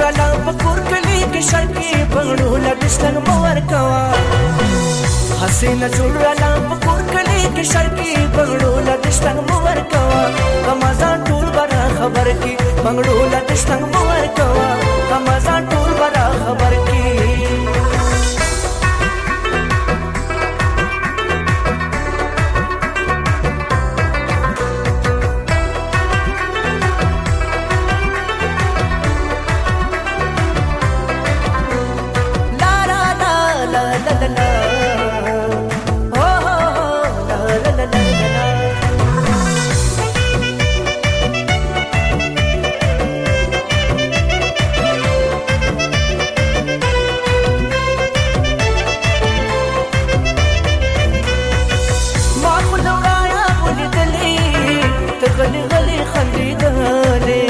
رالا پکور کلی کې شرکی بنگړو لا بسلګ مور کوا حسین جوړ رالا پکور کلی کې شرکی بنگړو لا بسلګ مور کوا کمازان ټول برا خبر کې بنگړو لا بسلګ مور کوا کمازان ټول برا غلي غلي خندېدلې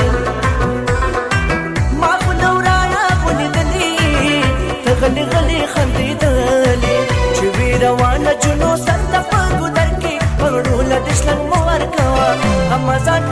ما خو دورایا خو لیدلې ته غلي غلي خندېدلې چې وی روانه جنو سر ته په ګدر کې پړو لدشلن مو ورکوا اما ځان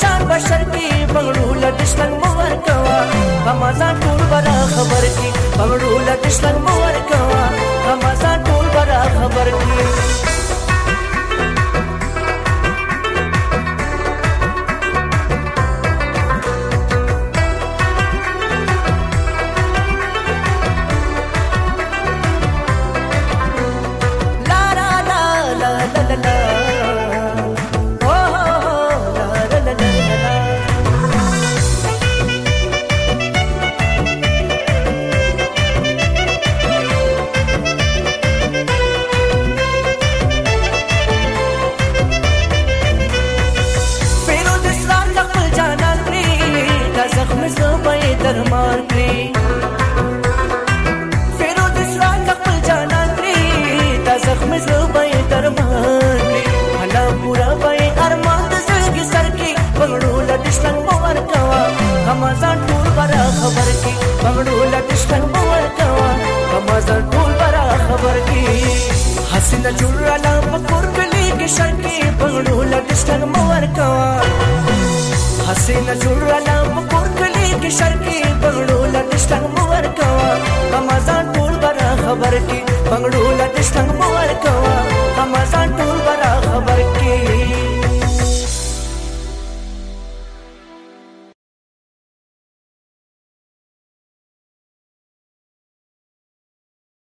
شان بشر کې پنګړو لټ شلنګ مو ورکوا په مزه ټول برا خبر کې پنګړو لټ شلنګ مو درمان کړی فیروز اسلام خپل جانان کړی تا زخم زړه به درمان کړی حالا پورا به ارمان د زړګي سر کې پنګړو لټشتن باور کوا همزان ټول برا خبر کې پنګړو لټشتن باور کوا همزان ټول برا خبر کې حسن جوړه لا پکور کلی کې شر کې پنګړو لټشتن باور کوا حسن جوړه لا پکور کلی کې شر کې بنگړو لټشتنګ مو ورکوا رمضان ټول برا خبر کې بنگړو لټشتنګ مو ورکوا رمضان ټول برا خبر کې